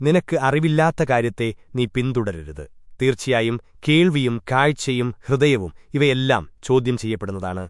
നിനക്ക് അറിവില്ലാത്ത കാര്യത്തെ നീ പിന്തുടരരുത്. തീർച്ചയായും കേൾവിയും കാഴ്ചയും ഹൃദയവും ഇവയെല്ലാം ചോദ്യം ചെയ്യപ്പെടുന്നതാണ്.